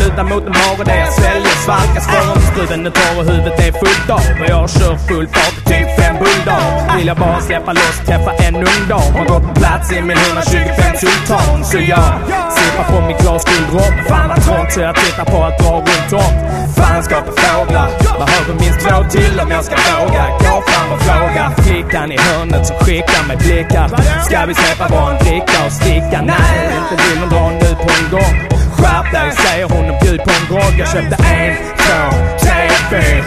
Lutar mot en mage där jag sväljer svalkas Förhållningsskruven är torr och huvudet är fullt av. Och jag kör full fart typ fem bulldar Vill jag bara släppa loss och träffa en ung dam Har gått på plats i min 125 sultan Så jag sippar på min glas guldrock. Fan vad trångt så jag tittar på att dra runt om. Fanskapet fåglar? Behöver minst två till om jag ska våga? Gå fram och fråga. Flickan i hörnet som skickar mig blickar. Ska vi släppa våran dricka och sticka? Nej, inte vill hon dra nu på en gång. Jag köpte en, två, tre, fyra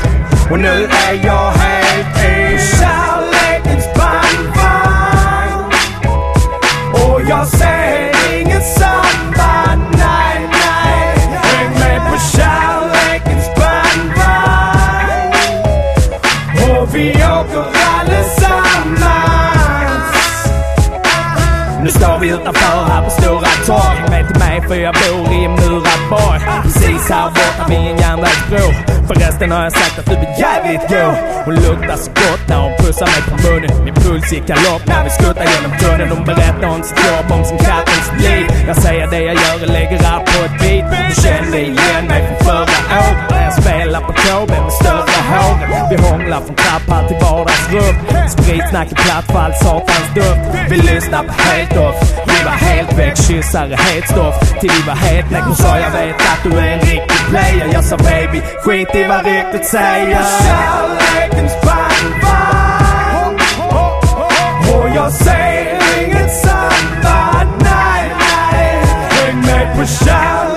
Och nu är jag helt i kärlekens bandvagn Och jag ser inget samband, nej, nej. Häng med på kärlekens bandvagn Och vi åker allesammans. Nu står vi utanför här på Stora torg. Med till mig för jag bor i en murad borg. Precis här borta vid en järnvägsbro. Förresten har jag sagt att du blir jävligt go Hon luktar så gott när hon pussar mig på munnen. Min puls gick galopp när vi skuttade genom tunneln. Hon berättar om sitt jobb, om sin katt, om sitt liv. Jag säger det jag gör och lägger allt på ett beat. Hon kände igen mig från förra året. När jag spelar på KB med större hår. Vi hånglar från trappan grupp. Spritsnack i plattfall, satans duft. Vi lyssnar på helt off. Vi var helt väck, kyssar är helt stoff. Till vi var helt bläck Hon sa jag vet att du är en riktig player. Jag sa baby, skit i vad ryktet säger. Kärlekens bandvagn. Och jag ser inget samband, nej, nej. Häng med på kärlek.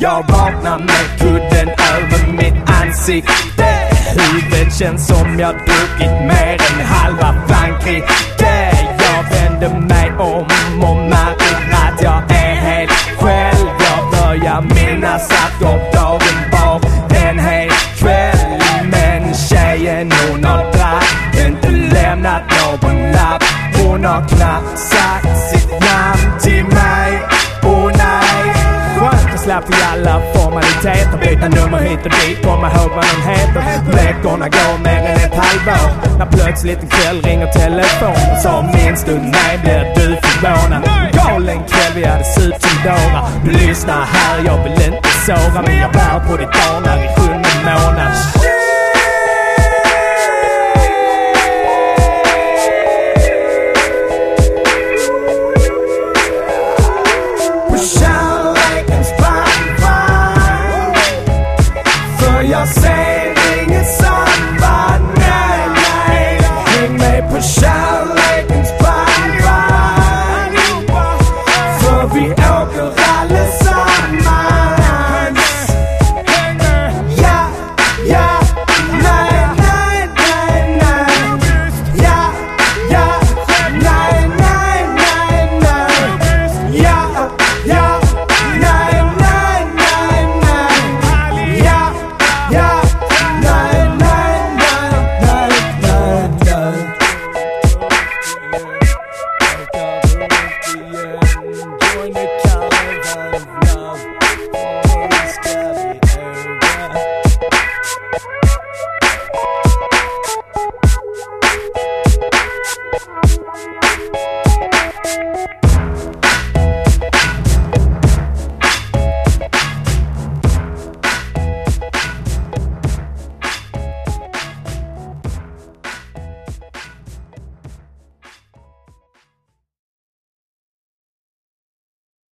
Jag vaknar med kudden över mitt ansikte. Huvudet känns som jag druckit mer än halva Frankrike. Jag vänder mig om och märker att jag är helt själv. Jag börjar minnas att jag för alla formaliteter. Byta nummer hit och dit, komma ihåg vad den heter. Veckorna går mer än ett halvår. När plötsligt en kväll ringer telefonen. Sa minns du mig blir du förvånad. Galen kväll, vi hade sup som dårar. Du lyssnar här, jag vill inte såra. Men jag bär på ditt barn här i sjunde månad.